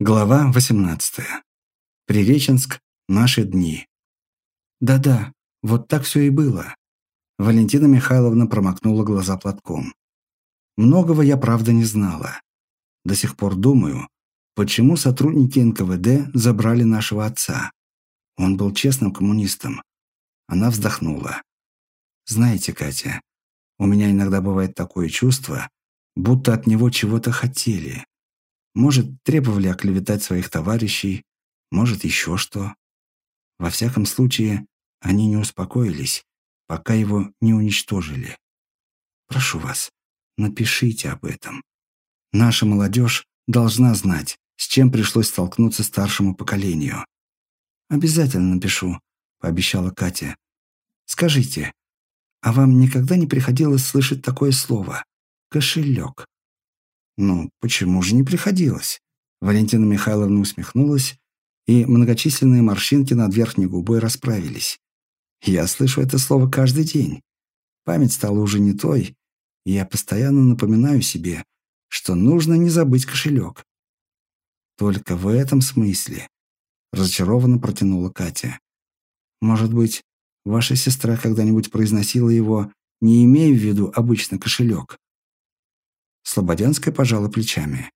Глава 18. Приреченск. Наши дни. Да-да, вот так все и было. Валентина Михайловна промокнула глаза платком. Многого я, правда, не знала. До сих пор думаю, почему сотрудники НКВД забрали нашего отца. Он был честным коммунистом. Она вздохнула. Знаете, Катя, у меня иногда бывает такое чувство, будто от него чего-то хотели. Может, требовали оклеветать своих товарищей, может, еще что. Во всяком случае, они не успокоились, пока его не уничтожили. Прошу вас, напишите об этом. Наша молодежь должна знать, с чем пришлось столкнуться старшему поколению. «Обязательно напишу», — пообещала Катя. «Скажите, а вам никогда не приходилось слышать такое слово? Кошелек?» Ну, почему же не приходилось? Валентина Михайловна усмехнулась, и многочисленные морщинки над верхней губой расправились. Я слышу это слово каждый день. Память стала уже не той, и я постоянно напоминаю себе, что нужно не забыть кошелек. Только в этом смысле, разочарованно протянула Катя. Может быть, ваша сестра когда-нибудь произносила его, не имея в виду обычный кошелек? Слободянская пожала плечами.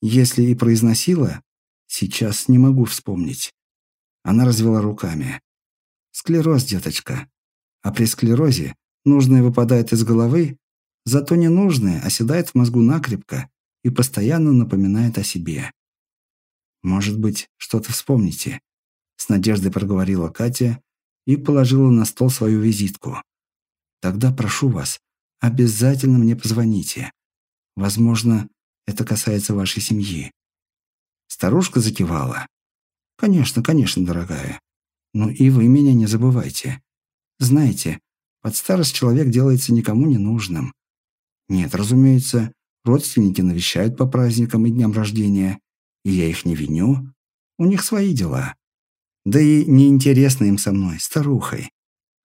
Если и произносила, сейчас не могу вспомнить. Она развела руками. Склероз, деточка. А при склерозе нужное выпадает из головы, зато ненужное оседает в мозгу накрепко и постоянно напоминает о себе. Может быть, что-то вспомните. С надеждой проговорила Катя и положила на стол свою визитку. Тогда прошу вас, обязательно мне позвоните. Возможно, это касается вашей семьи». Старушка закивала. «Конечно, конечно, дорогая. Но и вы меня не забывайте. Знаете, под старость человек делается никому не нужным. Нет, разумеется, родственники навещают по праздникам и дням рождения, и я их не виню. У них свои дела. Да и неинтересно им со мной, старухой.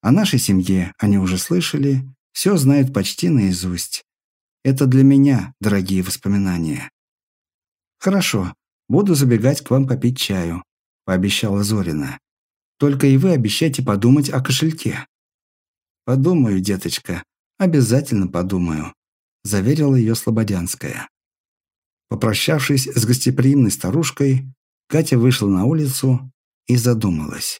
О нашей семье они уже слышали, все знают почти наизусть. Это для меня дорогие воспоминания. Хорошо, буду забегать к вам попить чаю, пообещала Зорина. Только и вы обещайте подумать о кошельке. Подумаю, деточка, обязательно подумаю, заверила ее Слободянская. Попрощавшись с гостеприимной старушкой, Катя вышла на улицу и задумалась.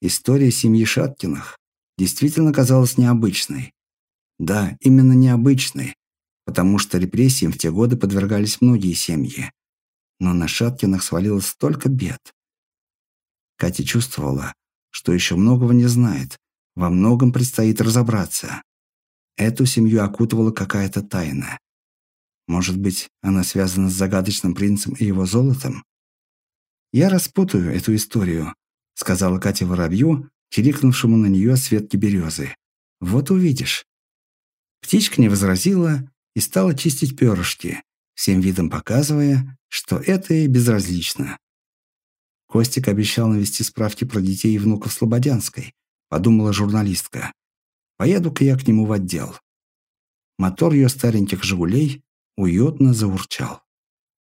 История семьи Шаткиных действительно казалась необычной. Да, именно необычный, потому что репрессиям в те годы подвергались многие семьи. Но на Шаткинах свалилось столько бед. Катя чувствовала, что еще многого не знает, во многом предстоит разобраться. Эту семью окутывала какая-то тайна. Может быть, она связана с загадочным принцем и его золотом? «Я распутаю эту историю», — сказала Катя воробью, чирикнувшему на нее с ветки березы. «Вот увидишь». Птичка не возразила и стала чистить перышки, всем видом показывая, что это ей безразлично. Костик обещал навести справки про детей и внуков Слободянской, подумала журналистка. Поеду-ка я к нему в отдел. Мотор ее стареньких «Жигулей» уютно заурчал.